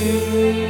you.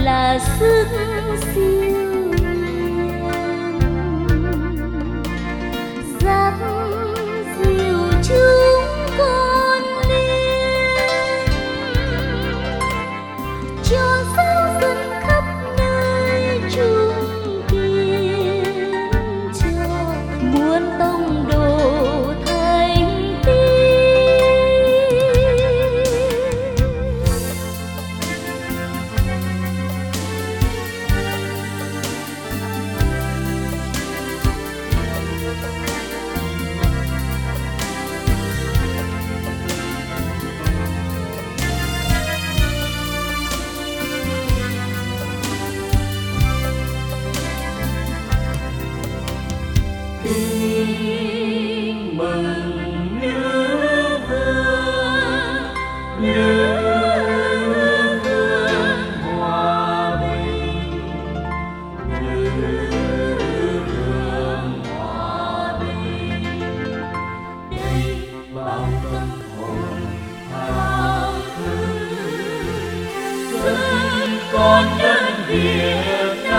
là sức siêu nhiên. Giác con nhân việt